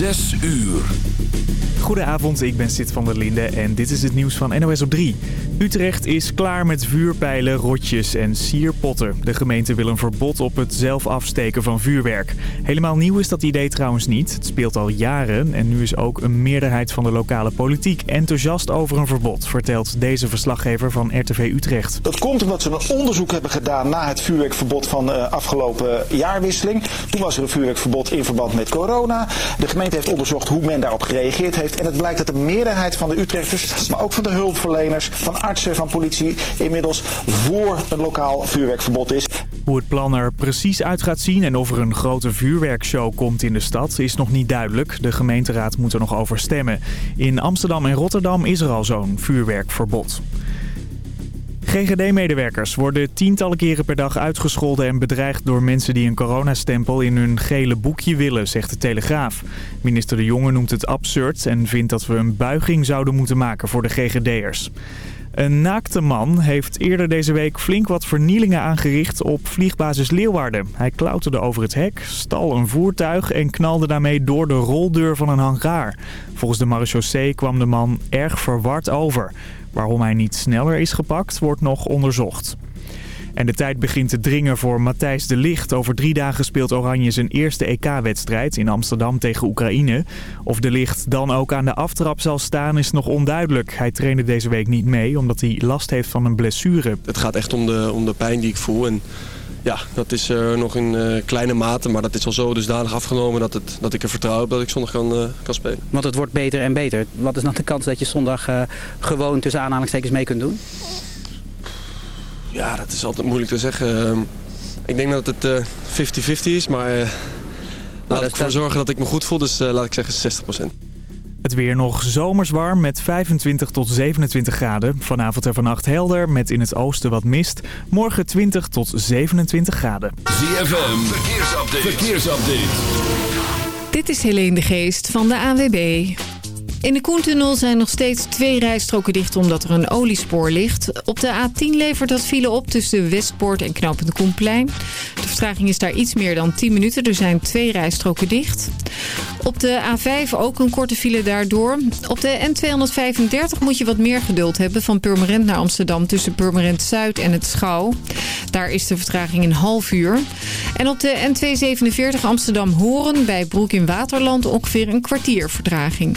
Zes uur. Goedenavond, ik ben Sid van der Linde en dit is het nieuws van NOS op 3. Utrecht is klaar met vuurpijlen, rotjes en sierpotten. De gemeente wil een verbod op het zelf afsteken van vuurwerk. Helemaal nieuw is dat idee trouwens niet. Het speelt al jaren en nu is ook een meerderheid van de lokale politiek enthousiast over een verbod, vertelt deze verslaggever van RTV Utrecht. Dat komt omdat ze een onderzoek hebben gedaan na het vuurwerkverbod van de afgelopen jaarwisseling. Toen was er een vuurwerkverbod in verband met corona. De gemeente heeft onderzocht hoe men daarop gereageerd heeft. En het blijkt dat de meerderheid van de Utrechters, maar ook van de hulpverleners, van artsen, van politie, inmiddels voor een lokaal vuurwerkverbod is. Hoe het plan er precies uit gaat zien en of er een grote vuurwerkshow komt in de stad is nog niet duidelijk. De gemeenteraad moet er nog over stemmen. In Amsterdam en Rotterdam is er al zo'n vuurwerkverbod. GGD-medewerkers worden tientallen keren per dag uitgescholden en bedreigd door mensen die een coronastempel in hun gele boekje willen, zegt de Telegraaf. Minister De Jonge noemt het absurd en vindt dat we een buiging zouden moeten maken voor de GGD'ers. Een naakte man heeft eerder deze week flink wat vernielingen aangericht op vliegbasis Leeuwarden. Hij klauterde over het hek, stal een voertuig en knalde daarmee door de roldeur van een hangaar. Volgens de marechaussee kwam de man erg verward over. Waarom hij niet sneller is gepakt, wordt nog onderzocht. En de tijd begint te dringen voor Matthijs de Ligt. Over drie dagen speelt Oranje zijn eerste EK-wedstrijd in Amsterdam tegen Oekraïne. Of de Ligt dan ook aan de aftrap zal staan is nog onduidelijk. Hij trainde deze week niet mee omdat hij last heeft van een blessure. Het gaat echt om de, om de pijn die ik voel. En ja, dat is uh, nog in uh, kleine mate, maar dat is al zo dusdanig afgenomen dat, het, dat ik er vertrouw op dat ik zondag kan, uh, kan spelen. Want het wordt beter en beter. Wat is dan de kans dat je zondag gewoon tussen aanhalingstekens mee kunt doen? Ja, dat is altijd moeilijk te zeggen. Ehm, ik denk dat het 50-50 is, maar laat nou, ik ervoor zorgen dat ik me goed voel, dus laat ik zeggen 60%. Het weer nog zomers warm met 25 tot 27 graden. Vanavond en vannacht helder met in het oosten wat mist. Morgen 20 tot 27 graden. ZFM, verkeersupdate. verkeersupdate. Dit is Helene de Geest van de AWB. In de Koentunnel zijn nog steeds twee rijstroken dicht omdat er een oliespoor ligt. Op de A10 levert dat file op tussen Westpoort en Knopend Koenplein. De vertraging is daar iets meer dan 10 minuten. Er zijn twee rijstroken dicht. Op de A5 ook een korte file daardoor. Op de N235 moet je wat meer geduld hebben van Purmerend naar Amsterdam... tussen Purmerend Zuid en het Schouw. Daar is de vertraging een half uur. En op de N247 Amsterdam-Horen bij Broek in Waterland ongeveer een kwartier vertraging.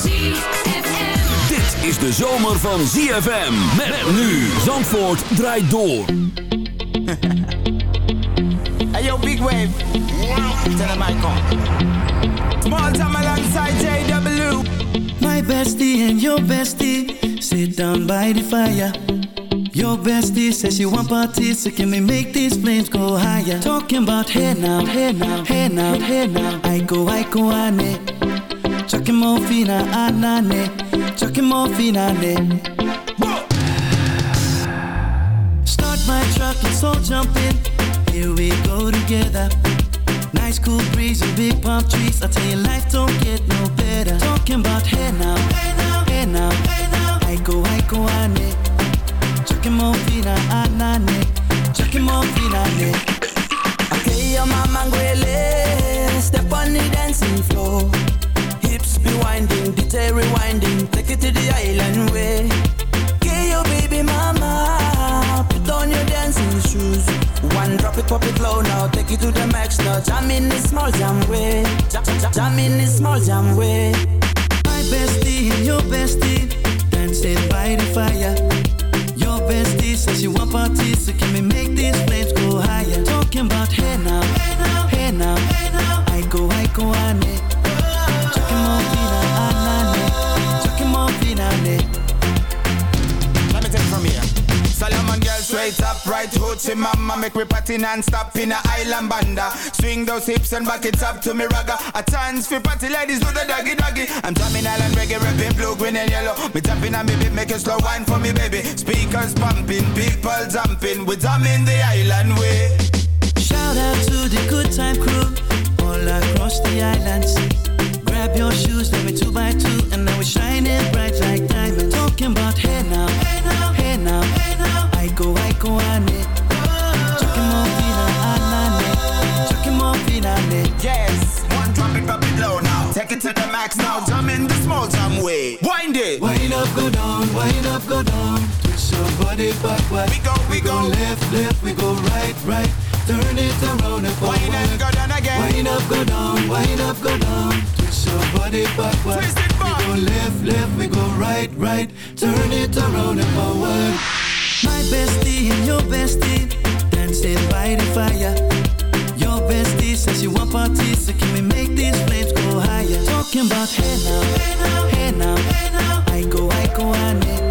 Dit is de zomer van ZFM. Met nu. Zandvoort draait door. hey yo, Big Wave. Tell him I come. Small time alongside JW. My bestie and your bestie. Sit down by the fire. Your bestie says she want parties, so can we make these flames go higher? Talking about hey now, hey now, hey now, hey now. I go, I go, ane. Chucking more fina, anane. Chucking more fina, ne. Start my truck, let's all jump in. Here we go together. Nice cool breeze and big palm trees. I tell you, life don't get no better. Talking about hey now, hey now, hey now, hey now. I go, ane. Chucking fina anane Chucking fina ne Okay, your mama ngwele Step on the dancing floor Hips be winding, detail rewinding. Take it to the island way. Okay, your baby mama Put on your dancing shoes. One drop it, pop it low now Take it to the max now. Jam in the small jam way. Jam, jam, jam in the small jam way. My bestie and your bestie Dancing by the fire. Your bestie says she want parties, so can we make these flames go higher? Talking about hey now, hey now, hey now, hey now. I go, I go, I need straight up, right hoochie mama Make me party non-stop in a island banda Swing those hips and back it up to me ragga A chance for party ladies do the doggy doggy I'm drumming island reggae, rapping blue, green and yellow Me tapping on me beat, making slow wine for me baby Speakers pumping, people jumping we're drumming the island way Shout out to the good time crew All across the island Grab your shoes, let me two by two, and now we're shining bright like diamonds. Talking about hey now, hey now, hey now, hey now. I go, I go, ane. Chucking more fina, anane. Chucking more fina, ane. Yes, one drop it, drop it low now. Take it to the max now, jump in the small jam way. Wind it. Wind up, go down, wind up, go down. Twist your body backward. We go, we go. left, left, we go right, right. Turn it around and forward. Wind and go down again. Wind up, go down, wind up, go down. Twist your body backward. Twist it back. We go left, left, we go right, right. Turn it around and forward. My bestie and your bestie dancing by the fire. Your bestie says you want parties, so can we make these flames go higher? Talking about hey now, hey now, hey now, hey now. I go, I go, I need.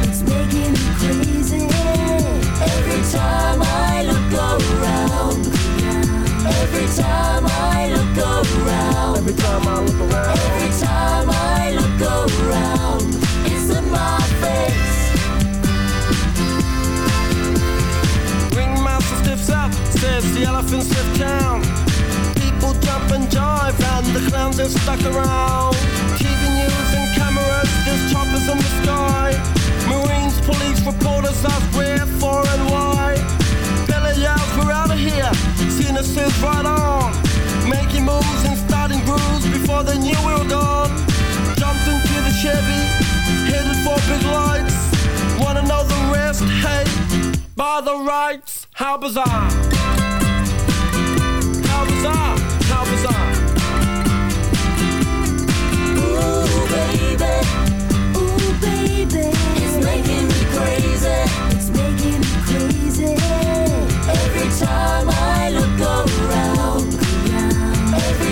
Time I look around. Every time I look around. Every time I look around. It's in my face. Ringmaster stiffs up, says the elephants left town. People jump and jive, and the clowns are stuck around. TV news and cameras, there's choppers in the sky. Marines, police, reporters ask where, for, and why. Says, right on. Making moves and starting grooves before they knew we were gone. Jumped into the Chevy, headed for big lights. Wanna know the rest? Hey, by the rights, how bizarre. How bizarre, how bizarre. Ooh, baby. Ooh, baby. It's making me crazy. It's making me crazy. Every time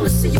wanna see you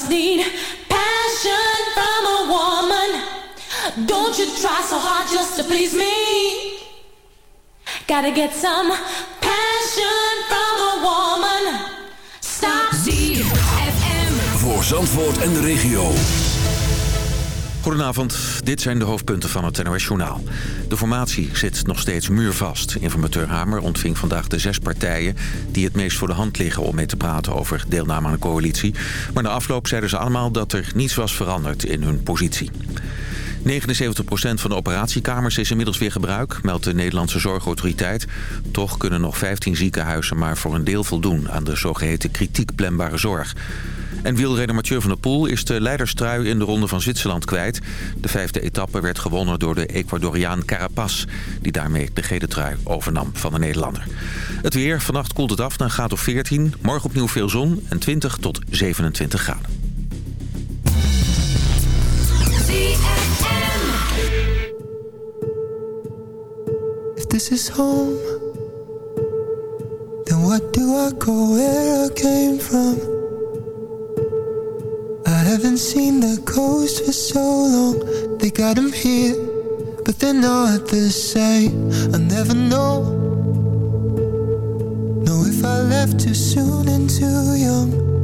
Must need passion from a woman. Don't you try so hard just to please me. Gotta get some passion from a woman. Stop. ZFM. Voor Zandvoort en de regio. Goedenavond, dit zijn de hoofdpunten van het NOS Journaal. De formatie zit nog steeds muurvast. Informateur Hamer ontving vandaag de zes partijen... die het meest voor de hand liggen om mee te praten over deelname aan een coalitie. Maar na afloop zeiden ze allemaal dat er niets was veranderd in hun positie. 79% van de operatiekamers is inmiddels weer gebruik, meldt de Nederlandse Zorgautoriteit. Toch kunnen nog 15 ziekenhuizen maar voor een deel voldoen aan de zogeheten kritiekplembare zorg. En wielrenner Mathieu van der Poel is de leiderstrui in de Ronde van Zwitserland kwijt. De vijfde etappe werd gewonnen door de Ecuadoriaan Carapaz... die daarmee de gele trui overnam van de Nederlander. Het weer, vannacht koelt het af een graad of 14. Morgen opnieuw veel zon en 20 tot 27 graden. If this is home, then what do I go where I came from? I haven't seen the coast for so long. They got 'em here, but they're not the same. I never know. Know if I left too soon and too young.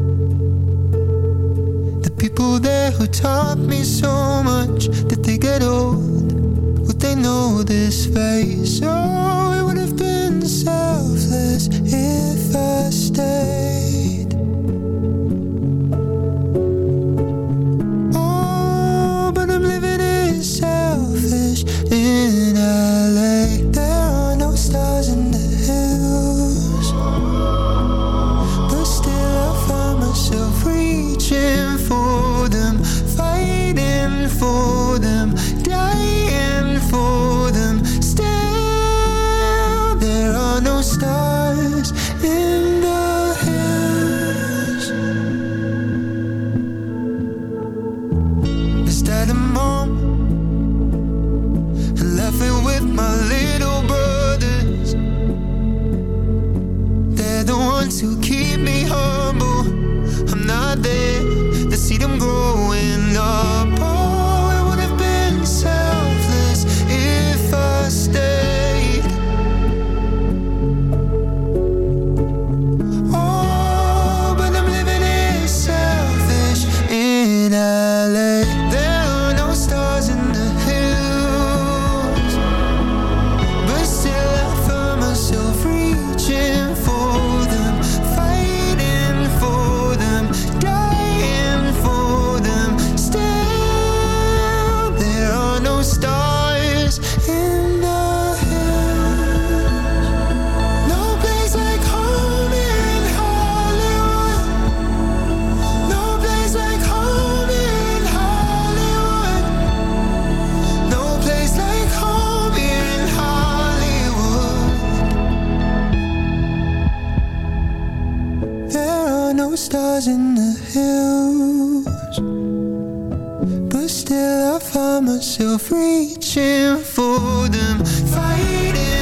People there who taught me so much that they get old. Would they know this face? Oh, it would have been selfless if I stayed. No stars in the hills, but still I find myself reaching for them, fighting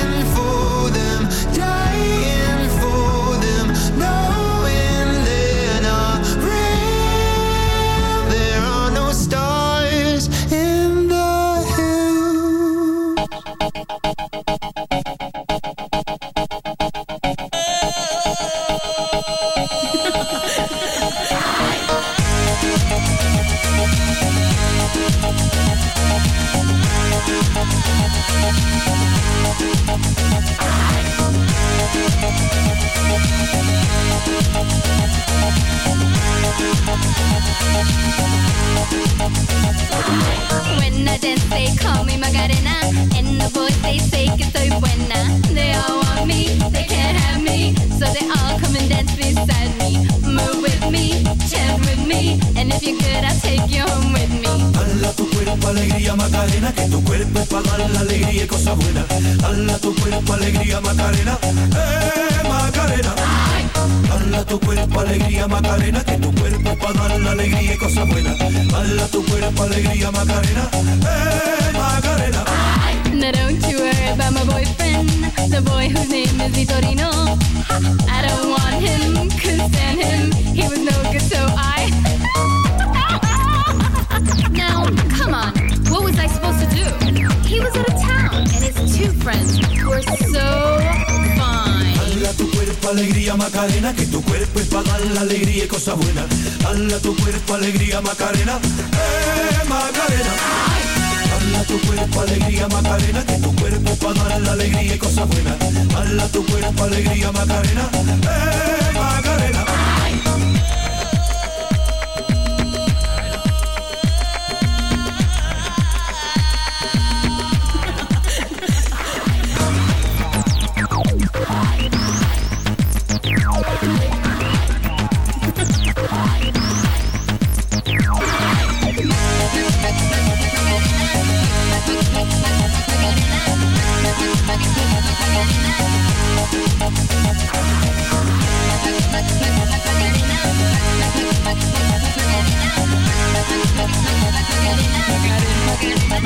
Macarena, que tu cuerpo para la alegría y cosas buenas. Dala tu cuerpo alegría Macarena,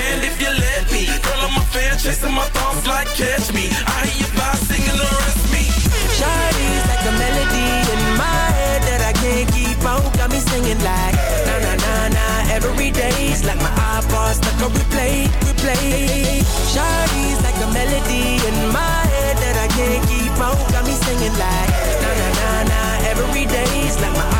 stand if you let me. Girl, I'm a fan, chasing my thoughts like catch me. I hear singing me. Shawty's like a melody in my head that I can't keep out. Got me singing like na na na na every day's like my iPod stuck on replay, replay. Shawty's like a melody in my head that I can't keep out. Got me singing like na na na na every day's like my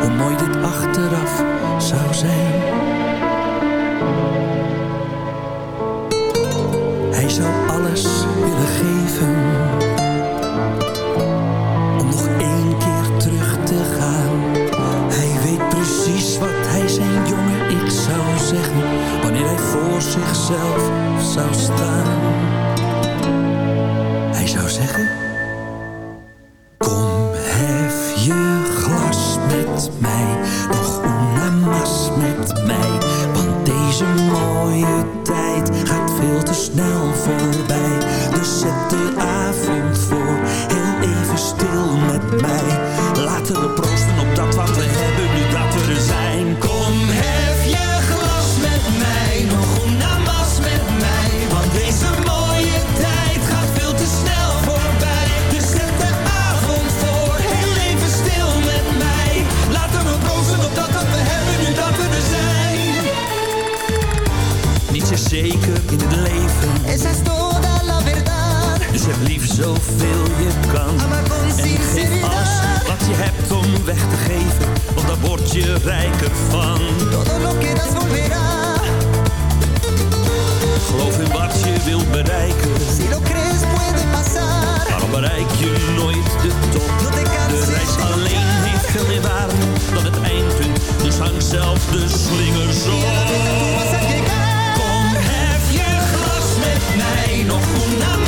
Hoe mooi dit achteraf zou zijn. Hij zou alles willen geven Om nog één keer terug te gaan. Hij weet precies wat hij zijn jonge ik zou zeggen Wanneer hij voor zichzelf zou staan. Hij zou zeggen zoveel je kan. En geef alles wat je hebt om weg te geven, want daar word je rijker van. Geloof in wat je wilt bereiken. maar bereik je nooit de top? De reis alleen heeft veel meer waarde dan het eindpunt. Dus hang zelf de slingers. Kom, heb je glas met mij nog goed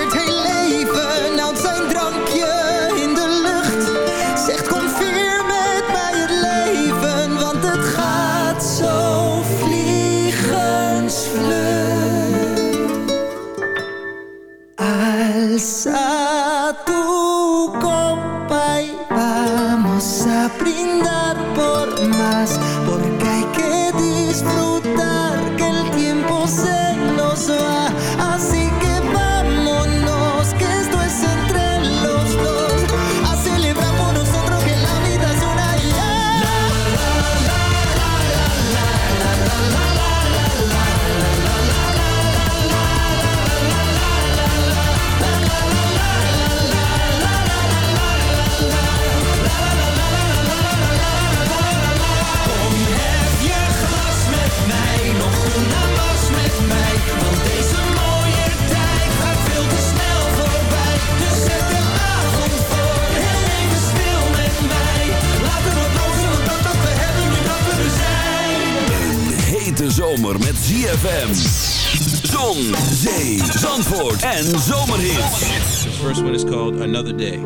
en zomerhits. This first one is called Another Day.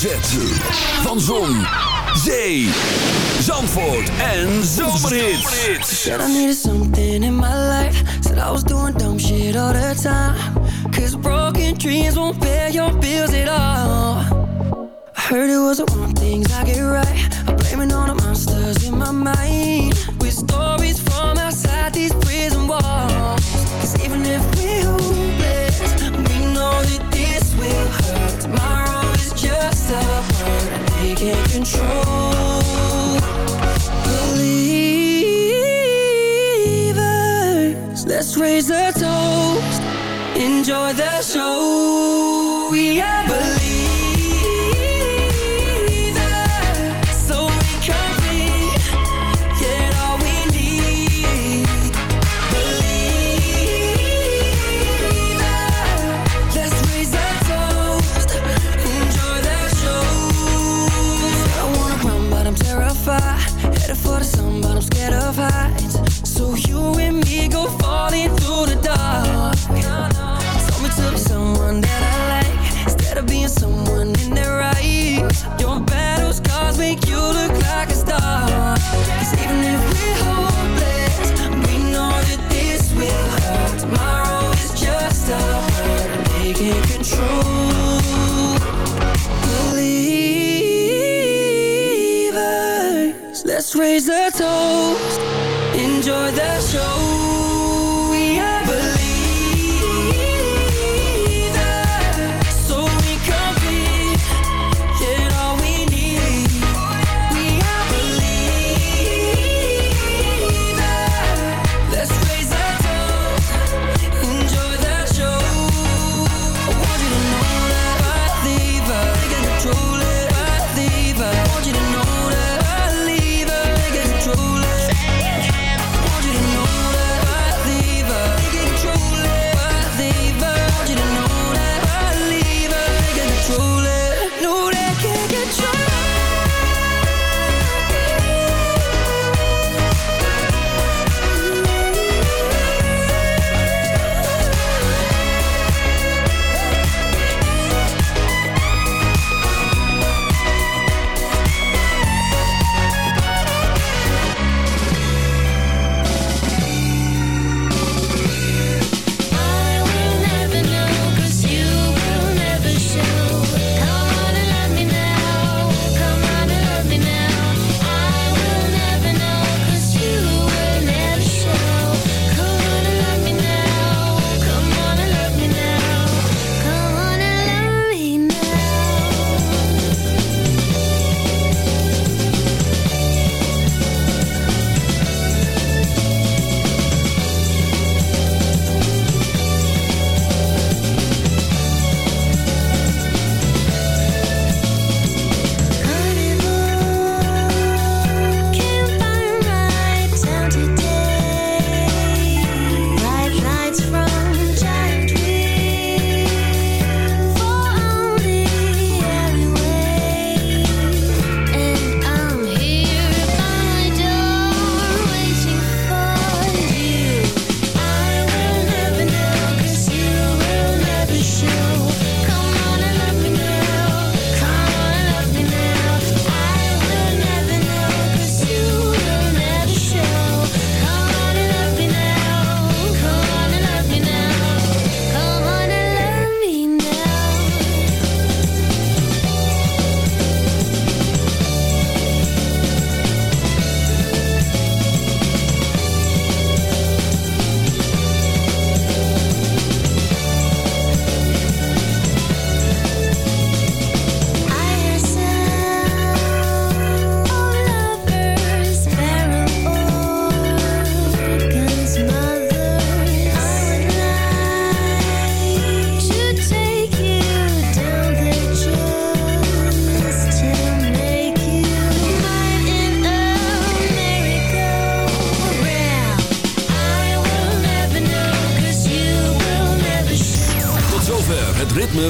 hoofdletter van Zon, Zee, Zandvoort en Zomerhits. Said I needed something in my life. Said I was doing dumb shit all the time. Cause broken dreams won't pay your bills at all. I heard it was the one things I get right. I'm blaming all the monsters in my mind. apart they can't control.